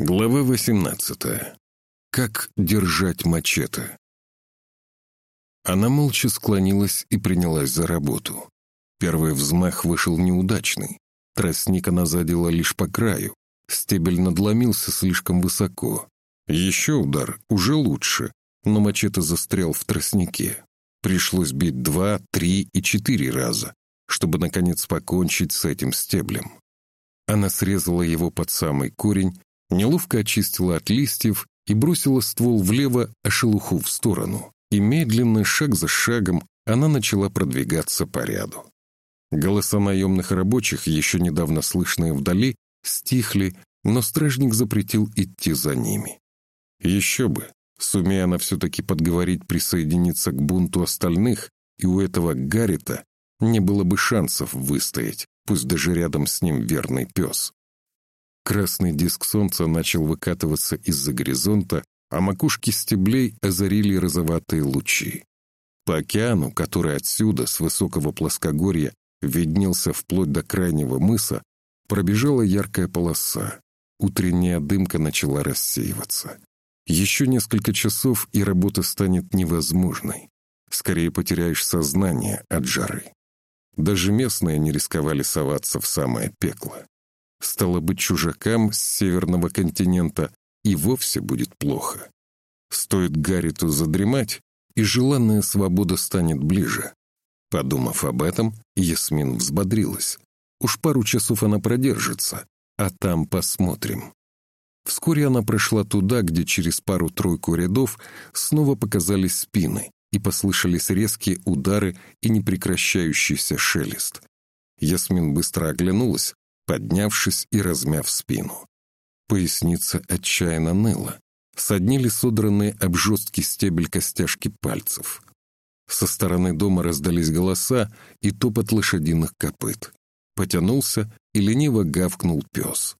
Глава 18. Как держать мачете. Она молча склонилась и принялась за работу. Первый взмах вышел неудачный. Тростник она задела лишь по краю. Стебель надломился слишком высоко. Еще удар, уже лучше, но мачете застрял в тростнике. Пришлось бить два, три и четыре раза, чтобы, наконец, покончить с этим стеблем. Она срезала его под самый корень неловко очистила от листьев и бросила ствол влево, а шелуху в сторону. И медленно, шаг за шагом, она начала продвигаться по ряду. Голоса наемных рабочих, еще недавно слышные вдали, стихли, но стражник запретил идти за ними. Еще бы, сумея она все-таки подговорить присоединиться к бунту остальных, и у этого Гаррита не было бы шансов выстоять, пусть даже рядом с ним верный пес. Красный диск солнца начал выкатываться из-за горизонта, а макушки стеблей озарили розоватые лучи. По океану, который отсюда, с высокого плоскогорья, виднелся вплоть до крайнего мыса, пробежала яркая полоса. Утренняя дымка начала рассеиваться. Еще несколько часов, и работа станет невозможной. Скорее потеряешь сознание от жары. Даже местные не рисковали соваться в самое пекло. Стало быть, чужакам с северного континента и вовсе будет плохо. Стоит Гарриту задремать, и желанная свобода станет ближе. Подумав об этом, Ясмин взбодрилась. Уж пару часов она продержится, а там посмотрим. Вскоре она прошла туда, где через пару-тройку рядов снова показались спины и послышались резкие удары и непрекращающийся шелест. Ясмин быстро оглянулась, поднявшись и размяв спину. Поясница отчаянно ныла. Соднили содранные об жесткий стебель костяшки пальцев. Со стороны дома раздались голоса и топот лошадиных копыт. Потянулся и лениво гавкнул пес.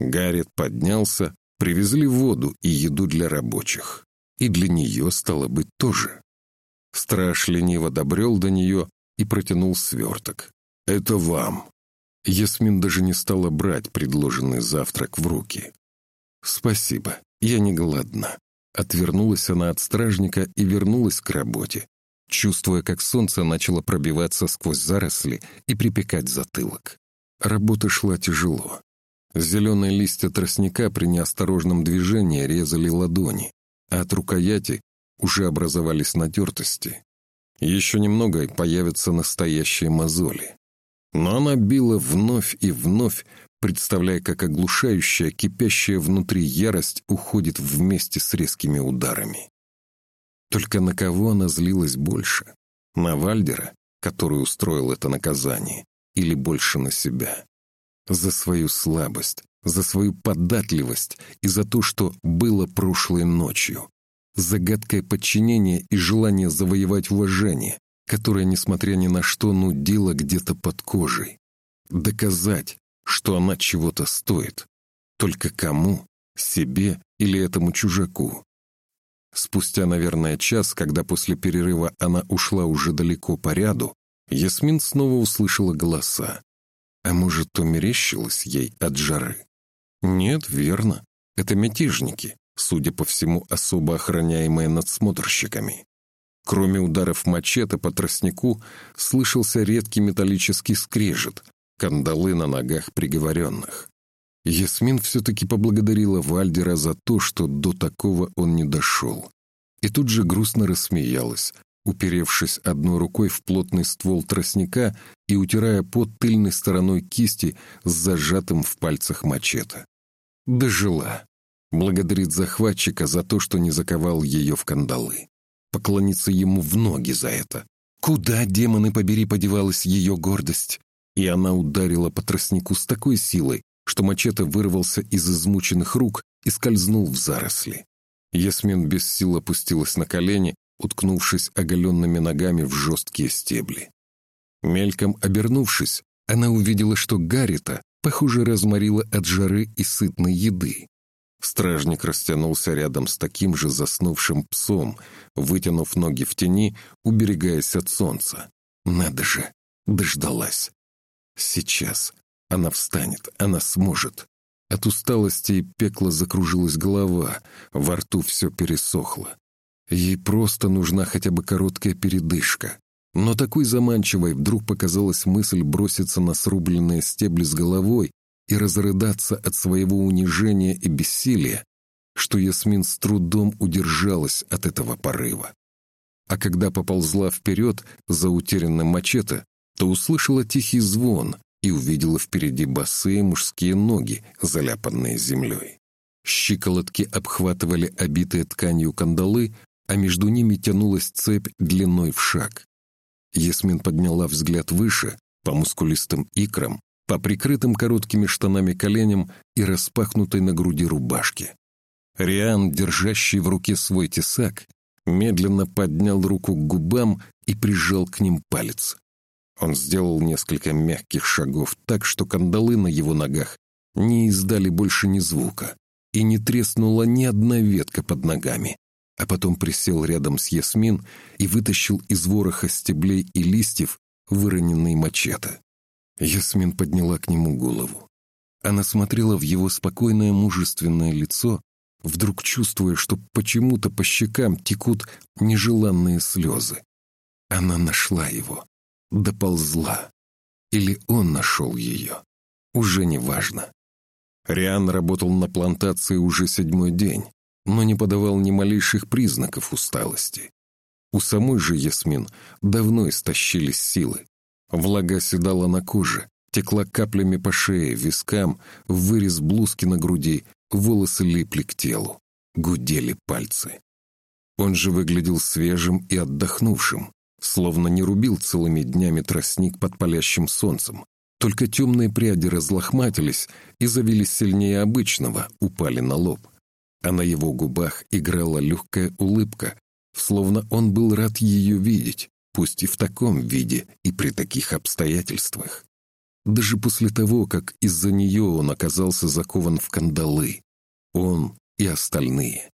Гаррет поднялся, привезли воду и еду для рабочих. И для нее, стало быть, тоже. Страж лениво добрел до нее и протянул сверток. «Это вам». Ясмин даже не стала брать предложенный завтрак в руки. «Спасибо, я не голодна». Отвернулась она от стражника и вернулась к работе, чувствуя, как солнце начало пробиваться сквозь заросли и припекать затылок. Работа шла тяжело. Зеленые листья тростника при неосторожном движении резали ладони, а от рукояти уже образовались натертости. Еще немного и появятся настоящие мозоли. Но она била вновь и вновь, представляя, как оглушающая, кипящая внутри ярость уходит вместе с резкими ударами. Только на кого она злилась больше? На Вальдера, который устроил это наказание, или больше на себя? За свою слабость, за свою податливость и за то, что было прошлой ночью. За гадкое подчинение и желание завоевать уважение, которая, несмотря ни на что, нудила где-то под кожей. Доказать, что она чего-то стоит. Только кому? Себе или этому чужаку? Спустя, наверное, час, когда после перерыва она ушла уже далеко по ряду, Ясмин снова услышала голоса. А может, то мерещилось ей от жары? Нет, верно. Это мятежники, судя по всему, особо охраняемые надсмотрщиками. Кроме ударов мачете по тростнику, слышался редкий металлический скрежет, кандалы на ногах приговоренных. Ясмин все-таки поблагодарила Вальдера за то, что до такого он не дошел. И тут же грустно рассмеялась, уперевшись одной рукой в плотный ствол тростника и утирая под тыльной стороной кисти с зажатым в пальцах мачете. Дожила. Благодарит захватчика за то, что не заковал ее в кандалы поклониться ему в ноги за это. Куда, демоны побери, подевалась ее гордость? И она ударила по тростнику с такой силой, что мачете вырвался из измученных рук и скользнул в заросли. Ясмин без сил опустилась на колени, уткнувшись оголенными ногами в жесткие стебли. Мельком обернувшись, она увидела, что Гаррита, похоже, разморила от жары и сытной еды. Стражник растянулся рядом с таким же заснувшим псом, вытянув ноги в тени, уберегаясь от солнца. Надо же, дождалась. Сейчас. Она встанет, она сможет. От усталости и пекла закружилась голова, во рту все пересохло. Ей просто нужна хотя бы короткая передышка. Но такой заманчивой вдруг показалась мысль броситься на срубленные стебли с головой и разрыдаться от своего унижения и бессилия, что Ясмин с трудом удержалась от этого порыва. А когда поползла вперед за утерянным мачете, то услышала тихий звон и увидела впереди босые мужские ноги, заляпанные землей. Щиколотки обхватывали обитые тканью кандалы, а между ними тянулась цепь длиной в шаг. Ясмин подняла взгляд выше, по мускулистым икрам, по прикрытым короткими штанами коленям и распахнутой на груди рубашке. Риан, держащий в руке свой тесак, медленно поднял руку к губам и прижал к ним палец. Он сделал несколько мягких шагов так, что кандалы на его ногах не издали больше ни звука, и не треснула ни одна ветка под ногами а потом присел рядом с Ясмин и вытащил из вороха стеблей и листьев выроненный мачете. Ясмин подняла к нему голову. Она смотрела в его спокойное мужественное лицо, вдруг чувствуя, что почему-то по щекам текут нежеланные слезы. Она нашла его, доползла. Или он нашел ее. Уже не важно. Риан работал на плантации уже седьмой день, но не подавал ни малейших признаков усталости. У самой же Ясмин давно истощились силы. Влага оседала на коже, текла каплями по шее, вискам, в вырез блузки на груди, волосы липли к телу, гудели пальцы. Он же выглядел свежим и отдохнувшим, словно не рубил целыми днями тростник под палящим солнцем. Только темные пряди разлохматились и завились сильнее обычного, упали на лоб а на его губах играла легкая улыбка, словно он был рад ее видеть, пусть и в таком виде и при таких обстоятельствах. Даже после того, как из-за нее он оказался закован в кандалы. Он и остальные.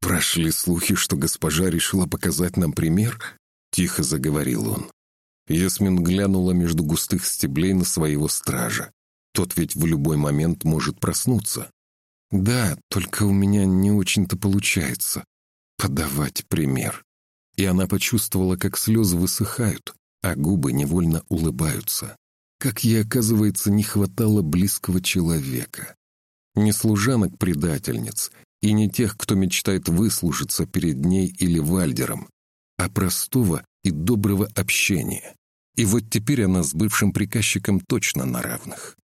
«Прошли слухи, что госпожа решила показать нам пример?» — тихо заговорил он. Ясмин глянула между густых стеблей на своего стража. Тот ведь в любой момент может проснуться. Да, только у меня не очень-то получается подавать пример. И она почувствовала, как слезы высыхают, а губы невольно улыбаются. Как ей, оказывается, не хватало близкого человека. Не служанок-предательниц и не тех, кто мечтает выслужиться перед ней или Вальдером, а простого и доброго общения. И вот теперь она с бывшим приказчиком точно на равных.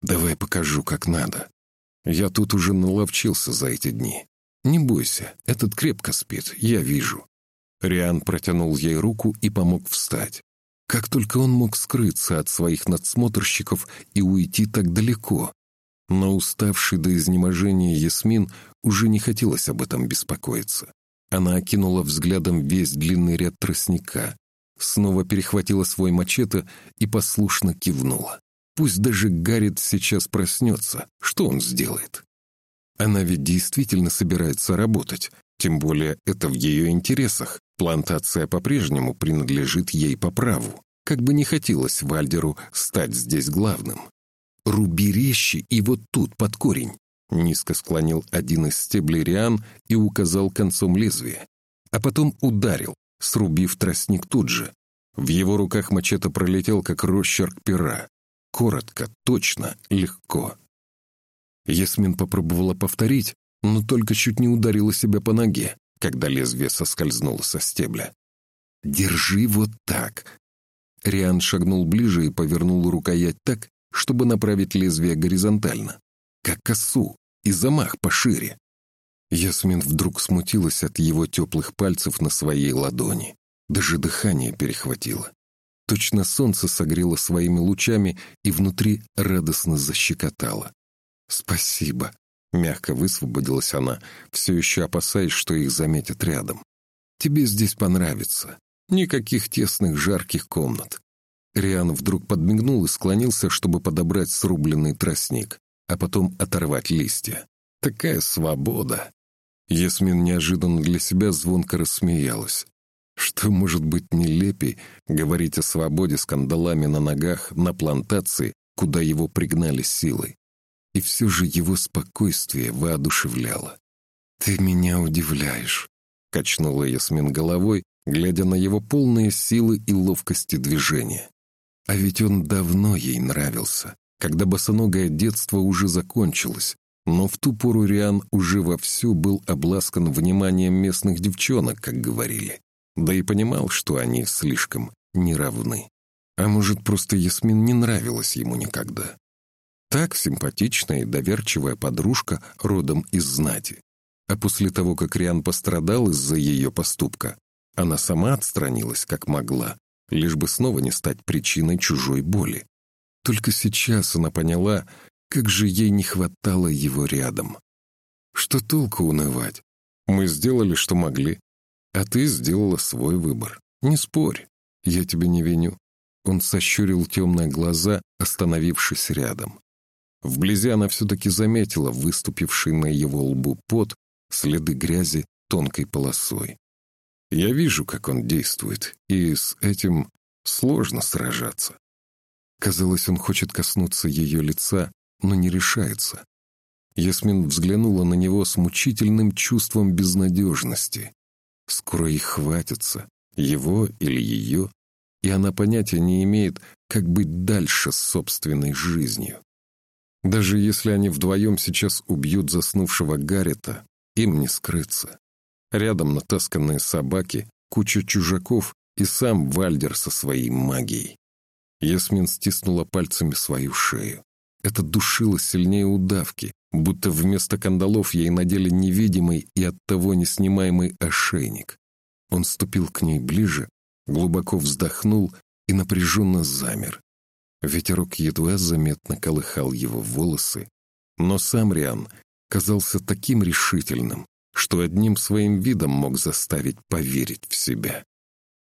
«Давай покажу, как надо», я тут уже наловчился за эти дни. Не бойся, этот крепко спит, я вижу». Риан протянул ей руку и помог встать. Как только он мог скрыться от своих надсмотрщиков и уйти так далеко. Но уставший до изнеможения Ясмин уже не хотелось об этом беспокоиться. Она окинула взглядом весь длинный ряд тростника, снова перехватила свой мачете и послушно кивнула. Пусть даже Гаррит сейчас проснется, что он сделает? Она ведь действительно собирается работать, тем более это в ее интересах. Плантация по-прежнему принадлежит ей по праву. Как бы не хотелось Вальдеру стать здесь главным. «Руби резче и вот тут, под корень», — низко склонил один из стеблей Риан и указал концом лезвия. А потом ударил, срубив тростник тут же. В его руках мачете пролетел, как росчерк пера. Коротко, точно, легко. Ясмин попробовала повторить, но только чуть не ударила себя по ноге, когда лезвие соскользнуло со стебля. «Держи вот так!» Риан шагнул ближе и повернул рукоять так, чтобы направить лезвие горизонтально, как косу, и замах пошире. Ясмин вдруг смутилась от его теплых пальцев на своей ладони. Даже дыхание перехватило. Точно солнце согрело своими лучами и внутри радостно защекотало. «Спасибо», — мягко высвободилась она, все еще опасаясь, что их заметят рядом. «Тебе здесь понравится. Никаких тесных жарких комнат». Риан вдруг подмигнул и склонился, чтобы подобрать срубленный тростник, а потом оторвать листья. «Такая свобода!» Ясмин неожиданно для себя звонко рассмеялась. Что может быть нелепей говорить о свободе с кандалами на ногах на плантации, куда его пригнали силой? И все же его спокойствие воодушевляло. «Ты меня удивляешь», — качнула Ясмин головой, глядя на его полные силы и ловкости движения. А ведь он давно ей нравился, когда босоногое детство уже закончилось, но в ту пору Риан уже вовсю был обласкан вниманием местных девчонок, как говорили, да и понимал, что они слишком неравны. А может, просто Ясмин не нравилась ему никогда. Так симпатичная и доверчивая подружка родом из знати. А после того, как Риан пострадал из-за ее поступка, она сама отстранилась, как могла, лишь бы снова не стать причиной чужой боли. Только сейчас она поняла, как же ей не хватало его рядом. Что толку унывать? Мы сделали, что могли. А ты сделала свой выбор. Не спорь. Я тебя не виню. Он сощурил темные глаза, остановившись рядом. Вблизи она все-таки заметила выступивший на его лбу пот, следы грязи тонкой полосой. Я вижу, как он действует, и с этим сложно сражаться. Казалось, он хочет коснуться ее лица, но не решается. Ясмин взглянула на него с мучительным чувством безнадежности. Скоро их хватится, его или ее, и она понятия не имеет, как быть дальше с собственной жизнью. Даже если они вдвоем сейчас убьют заснувшего Гаррета, им не скрыться. Рядом натасканные собаки, куча чужаков и сам Вальдер со своей магией. Ясмин стиснула пальцами свою шею. Это душило сильнее удавки, будто вместо кандалов ей надели невидимый и оттого неснимаемый ошейник. Он ступил к ней ближе, глубоко вздохнул и напряженно замер. Ветерок едва заметно колыхал его волосы, но сам Риан казался таким решительным, что одним своим видом мог заставить поверить в себя.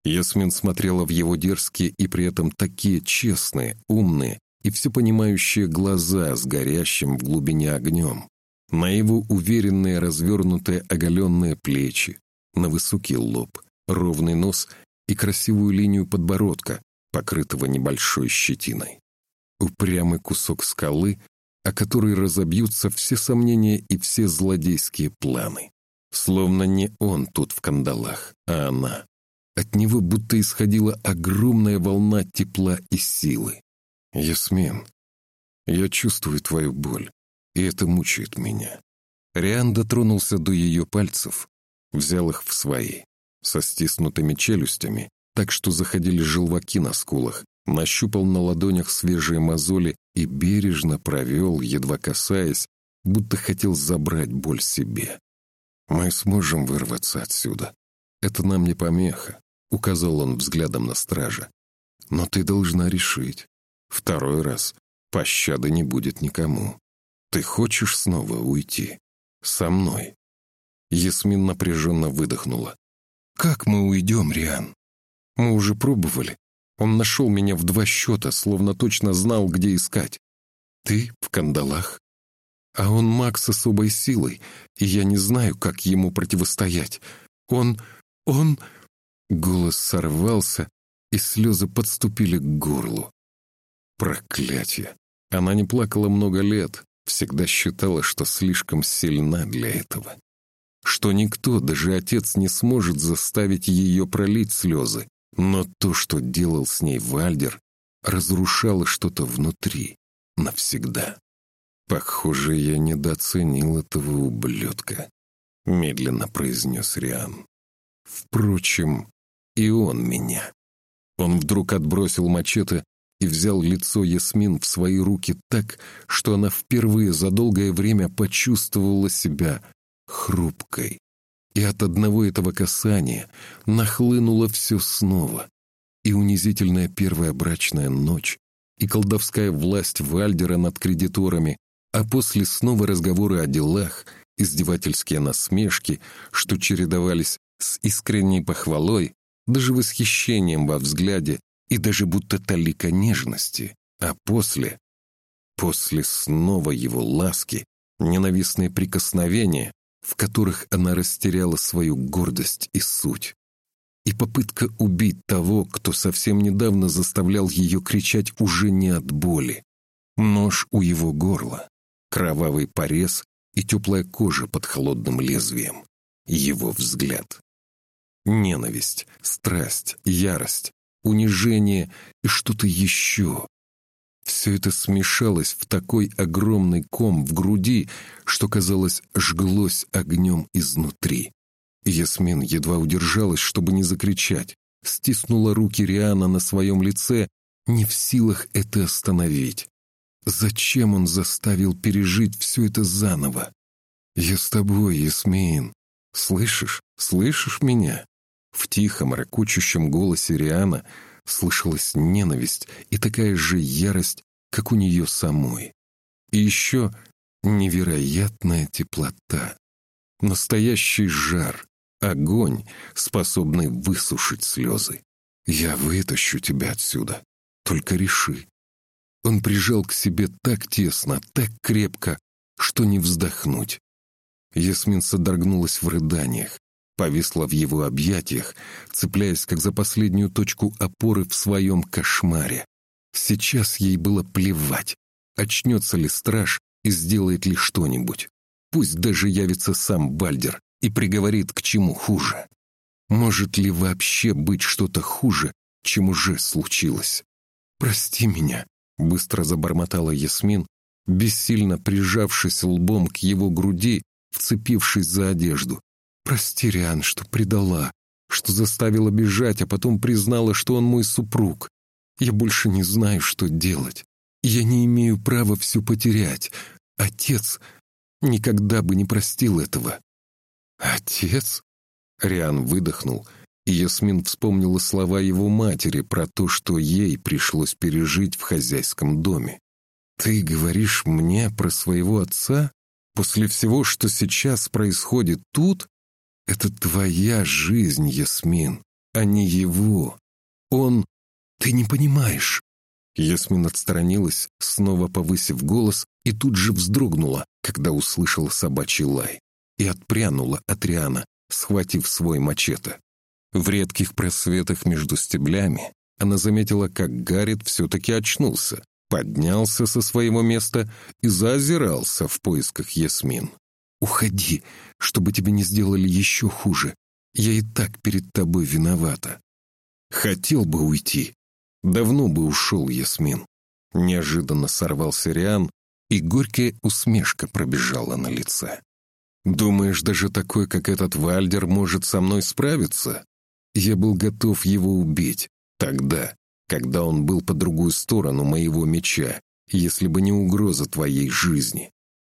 Ясмин смотрела в его дерзкие и при этом такие честные, умные и всепонимающие глаза с горящим в глубине огнем, на его уверенные развернутые оголенные плечи, на высокий лоб, ровный нос и красивую линию подбородка, покрытого небольшой щетиной. Упрямый кусок скалы, о который разобьются все сомнения и все злодейские планы. Словно не он тут в кандалах, а она. От него будто исходила огромная волна тепла и силы. «Ясмин, я чувствую твою боль, и это мучает меня». Риан дотронулся до ее пальцев, взял их в свои, со стиснутыми челюстями, так что заходили желваки на скулах, нащупал на ладонях свежие мозоли и бережно провел, едва касаясь, будто хотел забрать боль себе. «Мы сможем вырваться отсюда. Это нам не помеха», — указал он взглядом на стража. «Но ты должна решить. Второй раз пощады не будет никому. Ты хочешь снова уйти? Со мной?» Ясмин напряженно выдохнула. «Как мы уйдем, Риан? Мы уже пробовали. Он нашел меня в два счета, словно точно знал, где искать. Ты в кандалах. А он маг с особой силой, и я не знаю, как ему противостоять. Он... он...» Голос сорвался, и слезы подступили к горлу. Проклятие! Она не плакала много лет, всегда считала, что слишком сильна для этого. Что никто, даже отец, не сможет заставить ее пролить слезы. Но то, что делал с ней Вальдер, разрушало что-то внутри навсегда. «Похоже, я недооценил этого ублюдка», — медленно произнес Риан. «Впрочем, и он меня». Он вдруг отбросил мачете и взял лицо Ясмин в свои руки так, что она впервые за долгое время почувствовала себя хрупкой. И от одного этого касания нахлынуло все снова. И унизительная первая брачная ночь, и колдовская власть Вальдера над кредиторами, а после снова разговоры о делах, издевательские насмешки, что чередовались с искренней похвалой, даже восхищением во взгляде и даже будто талика нежности, а после... После снова его ласки, ненавистные прикосновения, в которых она растеряла свою гордость и суть. И попытка убить того, кто совсем недавно заставлял ее кричать уже не от боли. Нож у его горла, кровавый порез и теплая кожа под холодным лезвием. Его взгляд. Ненависть, страсть, ярость, унижение и что-то еще. Все это смешалось в такой огромный ком в груди, что, казалось, жглось огнем изнутри. Ясмин едва удержалась, чтобы не закричать, стиснула руки Риана на своем лице, не в силах это остановить. Зачем он заставил пережить все это заново? «Я с тобой, Ясмин. Слышишь? Слышишь меня?» В тихом, ракучущем голосе Риана слышалась ненависть и такая же ярость, как у нее самой. И еще невероятная теплота. Настоящий жар, огонь, способный высушить слезы. «Я вытащу тебя отсюда. Только реши». Он прижал к себе так тесно, так крепко, что не вздохнуть. Ясмин содрогнулась в рыданиях, повисла в его объятиях, цепляясь как за последнюю точку опоры в своем кошмаре. Сейчас ей было плевать, очнется ли страж и сделает ли что-нибудь. Пусть даже явится сам Бальдер и приговорит к чему хуже. Может ли вообще быть что-то хуже, чем уже случилось? «Прости меня», — быстро забормотала Ясмин, бессильно прижавшись лбом к его груди, вцепившись за одежду. «Прости, Риан, что предала, что заставила бежать, а потом признала, что он мой супруг. Я больше не знаю, что делать. Я не имею права все потерять. Отец никогда бы не простил этого». «Отец?» Риан выдохнул, и Ясмин вспомнила слова его матери про то, что ей пришлось пережить в хозяйском доме. «Ты говоришь мне про своего отца? После всего, что сейчас происходит тут, это твоя жизнь, Ясмин, а не его. Он... Ты не понимаешь. Ясмин отстранилась, снова повысив голос, и тут же вздрогнула, когда услышала собачий лай, и отпрянула от Риана, схватив свой мачете. В редких просветах между стеблями она заметила, как Гаррит все-таки очнулся, поднялся со своего места и заозирался в поисках Ясмин. «Уходи, чтобы тебе не сделали еще хуже. Я и так перед тобой виновата». «Хотел бы уйти. Давно бы ушел, Ясмин». Неожиданно сорвался Риан, и горькая усмешка пробежала на лице. «Думаешь, даже такой, как этот Вальдер, может со мной справиться? Я был готов его убить. Тогда, когда он был по другую сторону моего меча, если бы не угроза твоей жизни.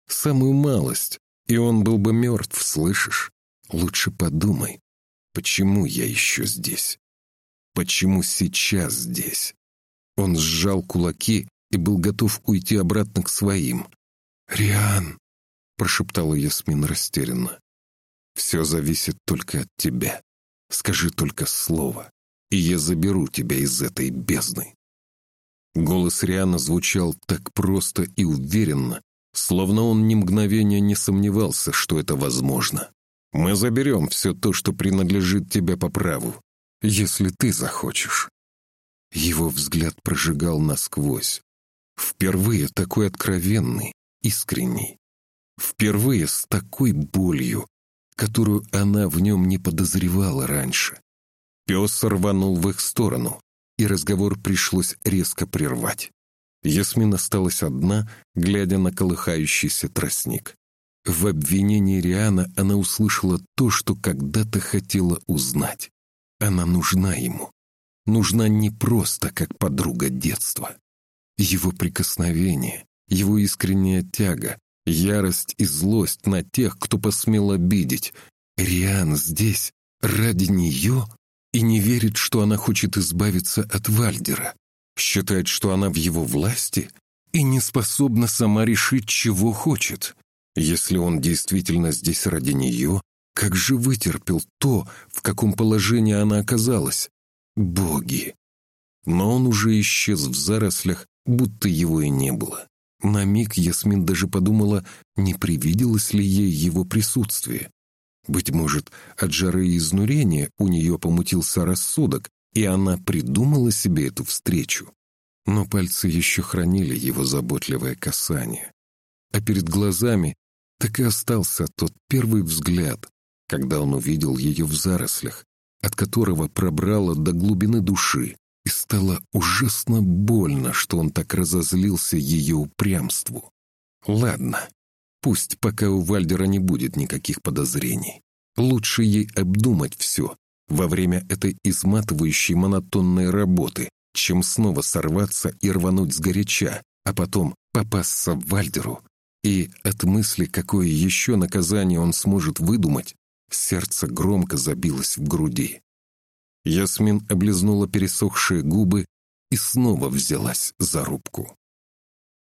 Самую малость, и он был бы мертв, слышишь? Лучше подумай, почему я еще здесь? Почему сейчас здесь? Он сжал кулаки и был готов уйти обратно к своим. «Риан!» — прошептала Ясмин растерянно. «Все зависит только от тебя. Скажи только слово, и я заберу тебя из этой бездны». Голос Риана звучал так просто и уверенно, словно он ни мгновения не сомневался, что это возможно. «Мы заберем все то, что принадлежит тебе по праву, если ты захочешь». Его взгляд прожигал насквозь. Впервые такой откровенный, искренний. Впервые с такой болью, которую она в нем не подозревала раньше. Пес рванул в их сторону, и разговор пришлось резко прервать. Ясмин осталась одна, глядя на колыхающийся тростник. В обвинении Риана она услышала то, что когда-то хотела узнать. Она нужна ему. Нужна не просто как подруга детства. Его прикосновение, его искренняя тяга, ярость и злость на тех, кто посмел обидеть. Риан здесь ради нее и не верит, что она хочет избавиться от Вальдера. Считает, что она в его власти и не способна сама решить, чего хочет. Если он действительно здесь ради нее, как же вытерпел то, в каком положении она оказалась? Боги! Но он уже исчез в зарослях, будто его и не было. На миг Ясмин даже подумала, не привиделось ли ей его присутствие. Быть может, от жары и изнурения у нее помутился рассудок, и она придумала себе эту встречу. Но пальцы еще хранили его заботливое касание. а перед глазами так и остался тот первый взгляд, когда он увидел ее в зарослях, от которого пробрало до глубины души, и стало ужасно больно, что он так разозлился ее упрямству. Ладно, пусть пока у Вальдера не будет никаких подозрений. Лучше ей обдумать все во время этой изматывающей монотонной работы, чем снова сорваться и рвануть сгоряча, а потом попасться в Вальдеру. И от мысли, какое еще наказание он сможет выдумать, сердце громко забилось в груди. Ясмин облизнула пересохшие губы и снова взялась за рубку.